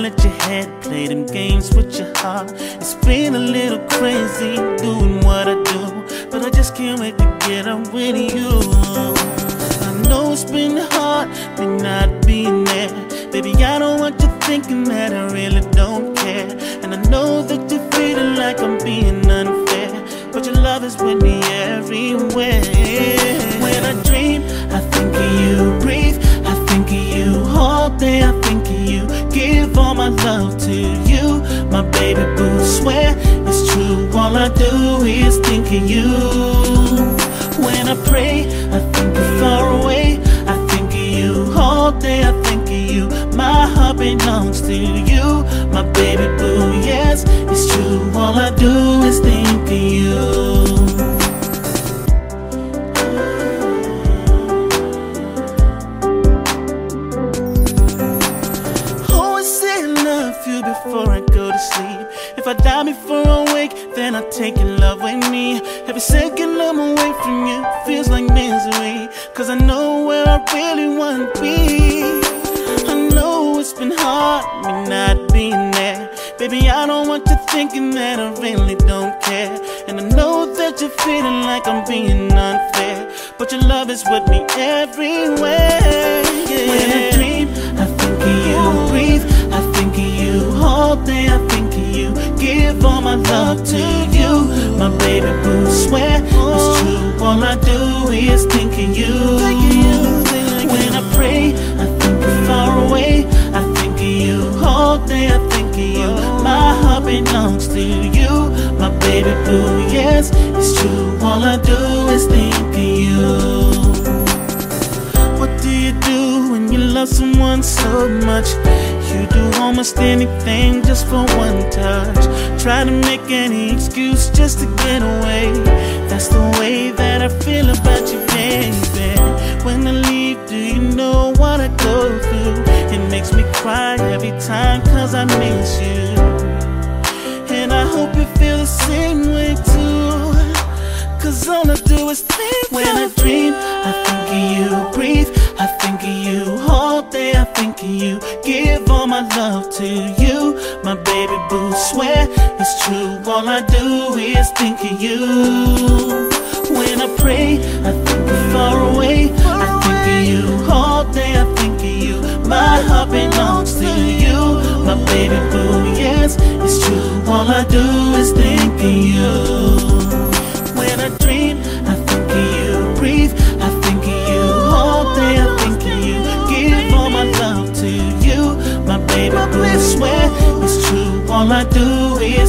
let your head play them games with your heart. It's been a little crazy doing what I do, but I just can't wait to get up with you. I know it's been hard, me not being there. Baby, I don't want you thinking that I really don't care. And I know that you're feeling like I'm being unfair, but your love is with me everywhere. My love to you, my baby boo. Swear it's true, all I do is think of you. When I pray, I think of far away. I think of you all day. I think of you. My heart belongs to you, my baby boo. Yes, it's true. All I do is think of you. Before I go to sleep. If I die before I wake, then I take your love with me. Every second I'm away from you feels like misery. Cause I know where I really wanna be. I know it's been hard, me not being there. Baby, I don't want you thinking that I really don't care. And I know that you're feeling like I'm being unfair. But your love is with me everywhere. Yeah. When I dream, I think of you. Breathe, Give all my love to you. My baby boo, swear it's true. All I do is think of you. When I pray, I think of far away. I think of you. All day, I think of you. My heart belongs to you. My baby boo, yes, it's true. All I do is think of you. What do you do when you love someone so much? You do almost anything just for one touch. Try to make any excuse just to get away. That's the way that I feel about you, baby. When I leave, do you know what I go through? It makes me cry every time cause I miss you. And I hope you feel the same way too. Cause all I do is think When I dream, I think of you Breathe, I think of you Of you. Give all my love to you. My baby boo, swear it's true. All I do is think of you. When I pray, I think of far away. I think of you All day. I think of you. My heart belongs to you. My baby boo, yes, it's true. All I do is think of you. When I dream, All I do is